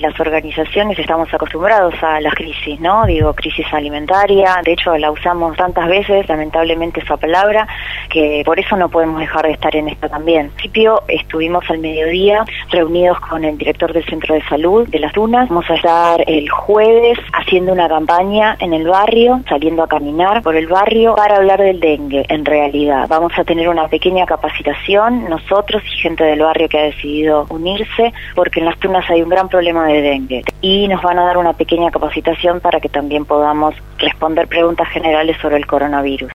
Las organizaciones estamos acostumbrados a las crisis, ¿no? Digo, crisis alimentaria, de hecho la usamos tantas veces, lamentablemente esa palabra, que por eso no podemos dejar de estar en esta también. Al principio estuvimos al mediodía reunidos con el director del Centro de Salud de Las Dunas. Vamos a estar el jueves haciendo una campaña en el barrio, saliendo a caminar por el barrio para hablar del dengue, en realidad. Vamos a tener una pequeña capacitación, nosotros y gente del barrio que ha decidido unirse, porque en Las Tunas hay un gran problema de dengue. Y nos van a dar una pequeña capacitación para que también podamos responder preguntas generales sobre el coronavirus.